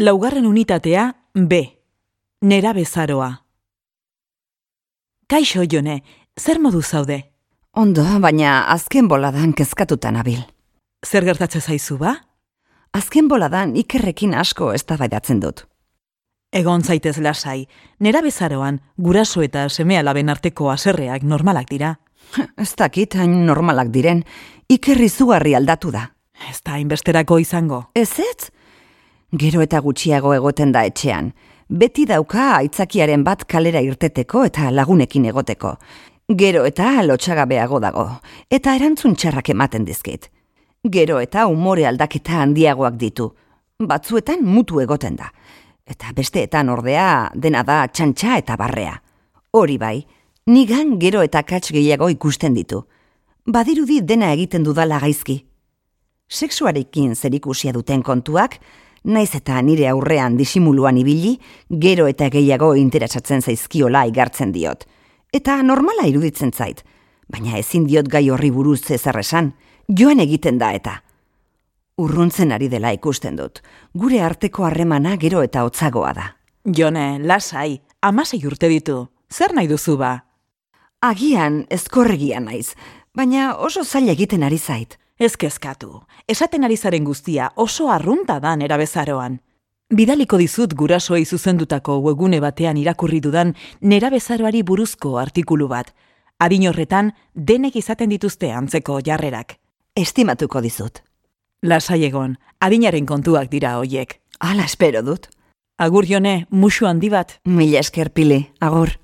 Laugarren unitatea B. Nera bezaroa. Kaixo, Jone, zer modu zaude? Ondo, baina azken boladan kezkatuta nabil. Zer gertatzen zaizu ba? Azken boladan ikerrekin asko eztabaidatzen dut. Egon zaitez lasai, nera bezaroan guraso eta semea laben arteko aserreak normalak dira. Ez dakit hain normalak diren, ikerri zugarri aldatu da. Ez da hainbesterako izango. Ez ez? Gero eta gutxiago egoten da etxean. Beti dauka aitzakiaren bat kalera irteteko eta lagunekin egoteko. Gero eta lotxagabeago dago, eta erantzun txarrak ematen dizkit. Gero eta umore aldaketa handiagoak ditu. Batzuetan mutu egoten da. Eta besteetan ordea dena da txantxa eta barrea. Hori bai, nigan gero eta kats gehiago ikusten ditu. Badirudi dena egiten dudala gaizki. Sexuarekin zerikusia duten kontuak, naiz eta nire aurrean disimuluan ibili, gero eta gehiago interesatzen zaizkiola igartzen diot. Eta normala iruditzen zait, baina ezin diot gai horri buruz ezer esan, joan egiten da eta. Urruntzen ari dela ikusten dut, gure arteko harremana gero eta hotzagoa da. Jone, lasai, amasei urte ditu. Zer nahi duzu ba? Agian ezkorregia naiz, baina oso zaila egiten ari zait. Ez kezkatu. Esaten ari zaren guztia oso arrunta da nera bezaroan. Bidaliko dizut gurasoei zuzendutako webgune batean irakurri dudan nera bezaroari buruzko artikulu bat. Adin horretan, denek izaten dituzte antzeko jarrerak. Estimatuko dizut. Lasai egon, adinaren kontuak dira hoiek. Hala espero dut. Agur jone, musu handi bat. Mila esker pile, agur.